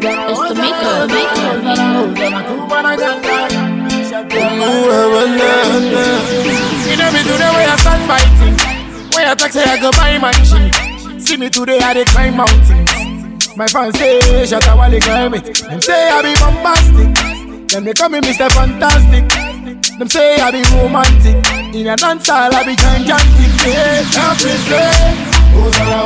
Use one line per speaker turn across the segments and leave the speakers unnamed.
It's the maker, maker,
You know me today where I start fighting. Where I talk say I go buy my mansion. See me today I dey climb mountains. My fans say shut up while they climb it. Them say I be bombastic. Them they call me Mr. Fantastic. Them say I be romantic. In a dance hall I be gigantic. Yeah, help me say. Ozara,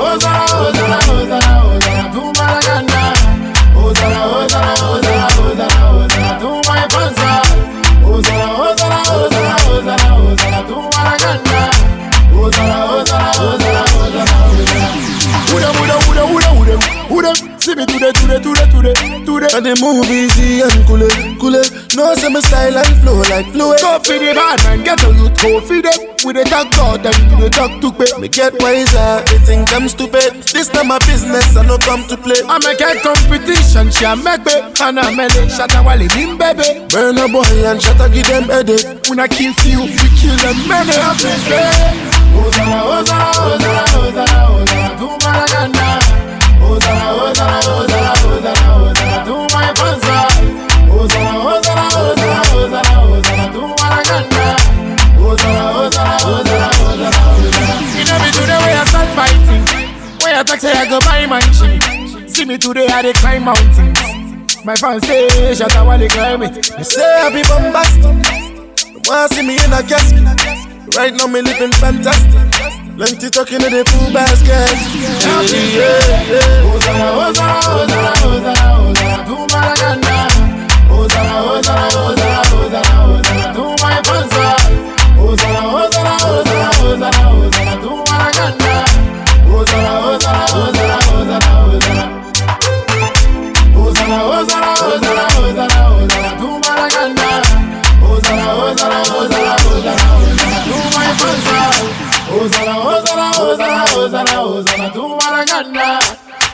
And the move easy and cool it, cool it. No me style and flow like fluid.
Go for the bad man, get a youth, go for them. We dey talk God and we dey talk to pay.
Me get wiser, they think I'm stupid. This not my business, I no come to play.
I make a competition, she a make me And I make it, Shatta Wale bim baby
Burn a boy and Shatta give them headache.
When I kill few, we kill them many I be say Ozara, Ozara, Ozara, Ozara, Ozara, say I go buy my mansion See me today I dey climb mountains My fans say shut up while they climb it
They say I be bombastic. Wanna see me in a casket. Right now me living fantastic. Plenty talking in the full basket. Yeah, yeah, yeah.
Ozara, Ozara, Ozara,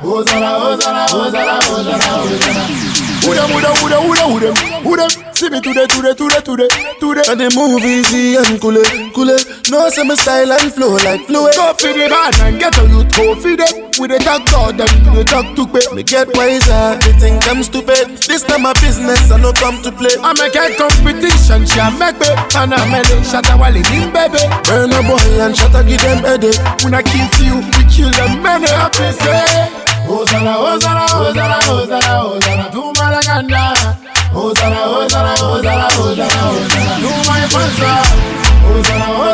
Ozara, Ozara, Ozara, Ozara, Ozara. Who them, who them, who them, who them, who them, who them? See me today, today, today, today, today.
And the move easy and cool it, cool it. No me style and flow like fluid.
Go for the man, get a youth, go for them. We dey talk God and we talk to pay.
Me get wiser, they think I'm stupid. This not my business, I no come to play.
I make a competition, she a make me And I make it, Shatta Wale bim baby
Burn a boy and Shatta give them headache.
When I kill few, we kill them many Happy say Hosanna, Hosanna, Hosanna, Hosanna, Hosanna to Malaganda. Hosanna, Hosanna, Hosanna, Hosanna, Hosanna to my sponsor.